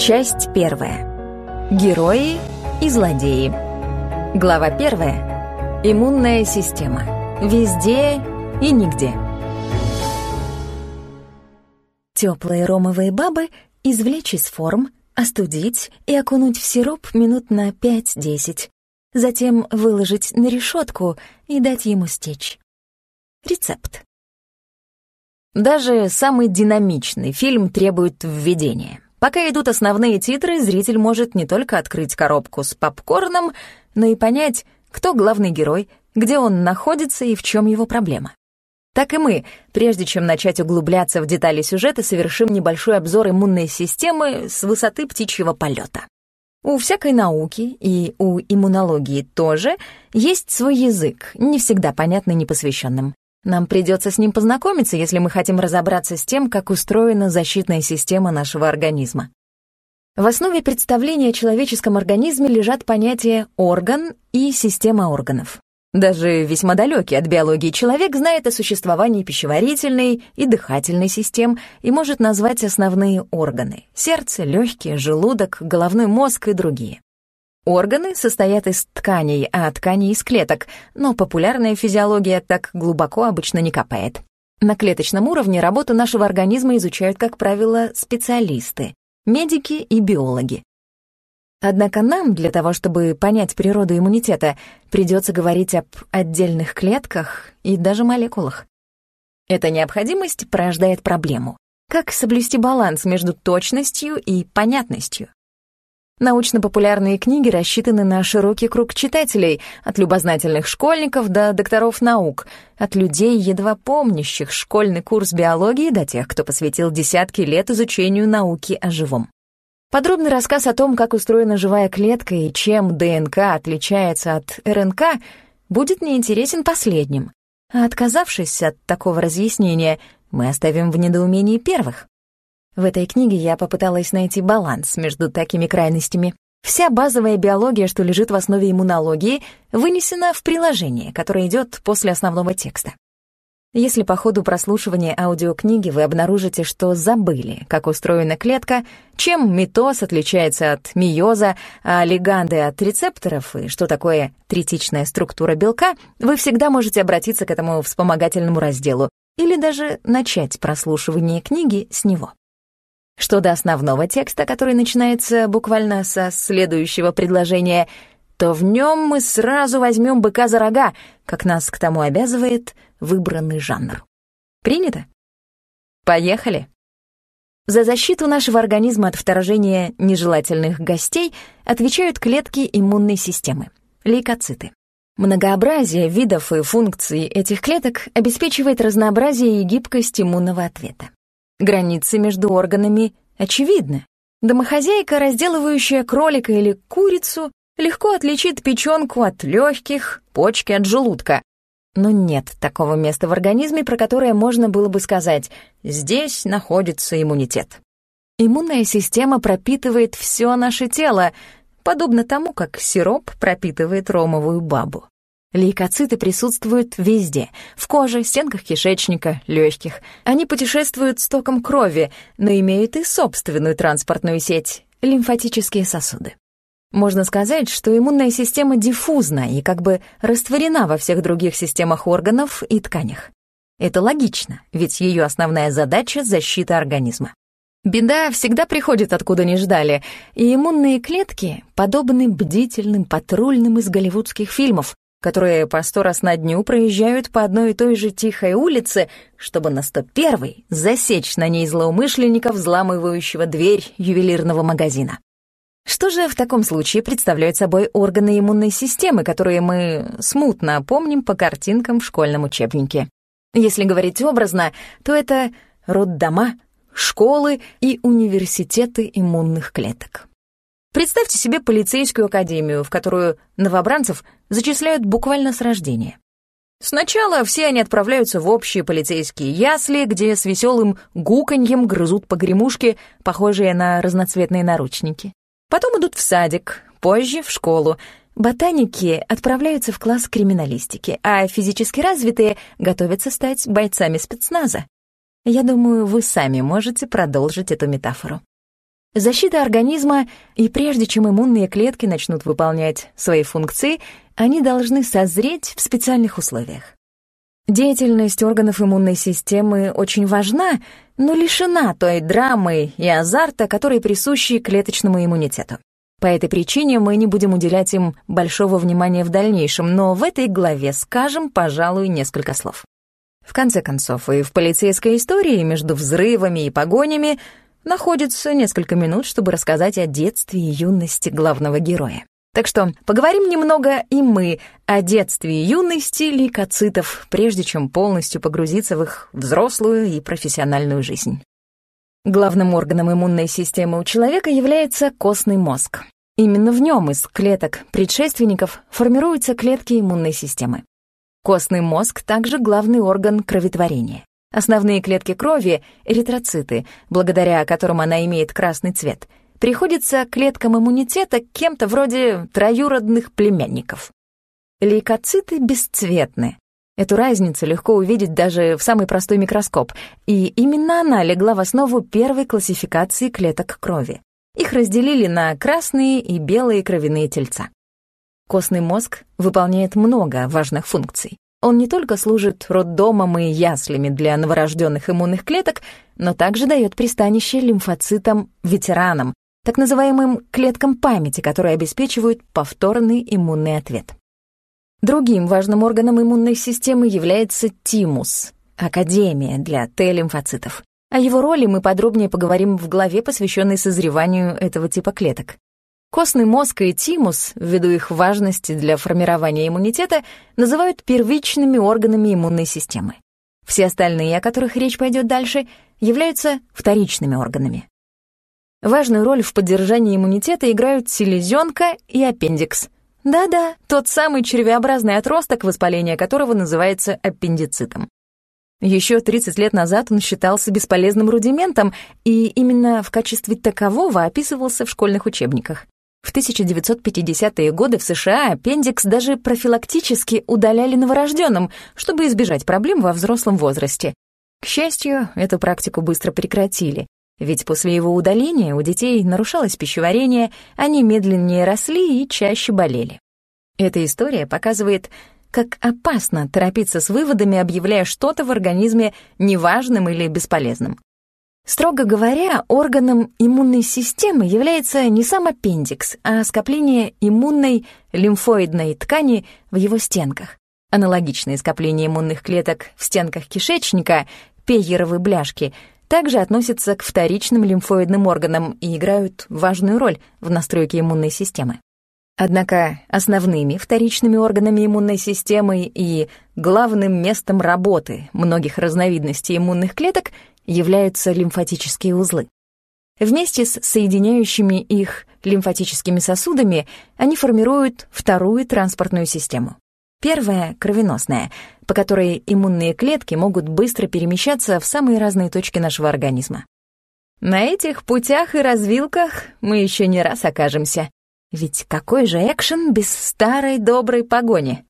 Часть первая. Герои и злодеи. Глава первая. Иммунная система. Везде и нигде. Теплые ромовые бабы извлечь из форм, остудить и окунуть в сироп минут на 5-10. Затем выложить на решетку и дать ему стечь. Рецепт. Даже самый динамичный фильм требует введения. Пока идут основные титры, зритель может не только открыть коробку с попкорном, но и понять, кто главный герой, где он находится и в чем его проблема. Так и мы, прежде чем начать углубляться в детали сюжета, совершим небольшой обзор иммунной системы с высоты птичьего полета. У всякой науки и у иммунологии тоже есть свой язык, не всегда понятный непосвященным. Нам придется с ним познакомиться, если мы хотим разобраться с тем, как устроена защитная система нашего организма. В основе представления о человеческом организме лежат понятия «орган» и «система органов». Даже весьма далекий от биологии человек знает о существовании пищеварительной и дыхательной систем и может назвать основные органы — сердце, легкие, желудок, головной мозг и другие. Органы состоят из тканей, а ткани из клеток, но популярная физиология так глубоко обычно не копает. На клеточном уровне работу нашего организма изучают, как правило, специалисты, медики и биологи. Однако нам, для того, чтобы понять природу иммунитета, придется говорить об отдельных клетках и даже молекулах. Эта необходимость порождает проблему. Как соблюсти баланс между точностью и понятностью? Научно-популярные книги рассчитаны на широкий круг читателей, от любознательных школьников до докторов наук, от людей, едва помнящих школьный курс биологии, до тех, кто посвятил десятки лет изучению науки о живом. Подробный рассказ о том, как устроена живая клетка и чем ДНК отличается от РНК, будет неинтересен последним. А отказавшись от такого разъяснения, мы оставим в недоумении первых. В этой книге я попыталась найти баланс между такими крайностями. Вся базовая биология, что лежит в основе иммунологии, вынесена в приложение, которое идет после основного текста. Если по ходу прослушивания аудиокниги вы обнаружите, что забыли, как устроена клетка, чем митоз отличается от миоза, а лиганды от рецепторов и что такое третичная структура белка, вы всегда можете обратиться к этому вспомогательному разделу или даже начать прослушивание книги с него. Что до основного текста, который начинается буквально со следующего предложения — то в нем мы сразу возьмем быка за рога, как нас к тому обязывает выбранный жанр. Принято? Поехали. За защиту нашего организма от вторжения нежелательных гостей отвечают клетки иммунной системы — лейкоциты. Многообразие видов и функций этих клеток обеспечивает разнообразие и гибкость иммунного ответа. Границы между органами очевидны. Домохозяйка, разделывающая кролика или курицу, легко отличит печенку от легких, почки от желудка. Но нет такого места в организме, про которое можно было бы сказать «здесь находится иммунитет». Иммунная система пропитывает все наше тело, подобно тому, как сироп пропитывает ромовую бабу. Лейкоциты присутствуют везде — в коже, стенках кишечника, легких. Они путешествуют с током крови, но имеют и собственную транспортную сеть — лимфатические сосуды. Можно сказать, что иммунная система диффузна и как бы растворена во всех других системах органов и тканях. Это логично, ведь ее основная задача — защита организма. Беда всегда приходит откуда не ждали, и иммунные клетки подобны бдительным патрульным из голливудских фильмов, которые по сто раз на дню проезжают по одной и той же тихой улице, чтобы на 101-й засечь на ней злоумышленника, взламывающего дверь ювелирного магазина. Что же в таком случае представляют собой органы иммунной системы, которые мы смутно помним по картинкам в школьном учебнике? Если говорить образно, то это роддома, школы и университеты иммунных клеток. Представьте себе полицейскую академию, в которую новобранцев зачисляют буквально с рождения. Сначала все они отправляются в общие полицейские ясли, где с веселым гуканьем грызут погремушки, похожие на разноцветные наручники. Потом идут в садик, позже в школу. Ботаники отправляются в класс криминалистики, а физически развитые готовятся стать бойцами спецназа. Я думаю, вы сами можете продолжить эту метафору. Защита организма, и прежде чем иммунные клетки начнут выполнять свои функции, они должны созреть в специальных условиях. Деятельность органов иммунной системы очень важна, но лишена той драмы и азарта, которые присущи клеточному иммунитету. По этой причине мы не будем уделять им большого внимания в дальнейшем, но в этой главе скажем, пожалуй, несколько слов. В конце концов, и в полицейской истории между взрывами и погонями находится несколько минут, чтобы рассказать о детстве и юности главного героя. Так что поговорим немного и мы о детстве и юности лейкоцитов, прежде чем полностью погрузиться в их взрослую и профессиональную жизнь. Главным органом иммунной системы у человека является костный мозг. Именно в нем из клеток предшественников формируются клетки иммунной системы. Костный мозг также главный орган кроветворения. Основные клетки крови — эритроциты, благодаря которым она имеет красный цвет — приходится клеткам иммунитета кем-то вроде троюродных племянников. Лейкоциты бесцветны. Эту разницу легко увидеть даже в самый простой микроскоп, и именно она легла в основу первой классификации клеток крови. Их разделили на красные и белые кровяные тельца. Костный мозг выполняет много важных функций. Он не только служит роддомом и яслями для новорожденных иммунных клеток, но также дает пристанище лимфоцитам-ветеранам, так называемым клеткам памяти, которые обеспечивают повторный иммунный ответ. Другим важным органом иммунной системы является тимус — Академия для Т-лимфоцитов. О его роли мы подробнее поговорим в главе, посвященной созреванию этого типа клеток. Костный мозг и тимус, ввиду их важности для формирования иммунитета, называют первичными органами иммунной системы. Все остальные, о которых речь пойдет дальше, являются вторичными органами. Важную роль в поддержании иммунитета играют селезенка и аппендикс. Да-да, тот самый червеобразный отросток, воспаление которого называется аппендицитом. Еще 30 лет назад он считался бесполезным рудиментом и именно в качестве такового описывался в школьных учебниках. В 1950-е годы в США аппендикс даже профилактически удаляли новорожденным, чтобы избежать проблем во взрослом возрасте. К счастью, эту практику быстро прекратили, ведь после его удаления у детей нарушалось пищеварение, они медленнее росли и чаще болели. Эта история показывает, как опасно торопиться с выводами, объявляя что-то в организме неважным или бесполезным. Строго говоря, органом иммунной системы является не сам аппендикс, а скопление иммунной лимфоидной ткани в его стенках. Аналогичные скопления иммунных клеток в стенках кишечника, пейеровы бляшки — также относятся к вторичным лимфоидным органам и играют важную роль в настройке иммунной системы. Однако основными вторичными органами иммунной системы и главным местом работы многих разновидностей иммунных клеток являются лимфатические узлы. Вместе с соединяющими их лимфатическими сосудами они формируют вторую транспортную систему. Первая — кровеносная, по которой иммунные клетки могут быстро перемещаться в самые разные точки нашего организма. На этих путях и развилках мы еще не раз окажемся. Ведь какой же экшен без старой доброй погони?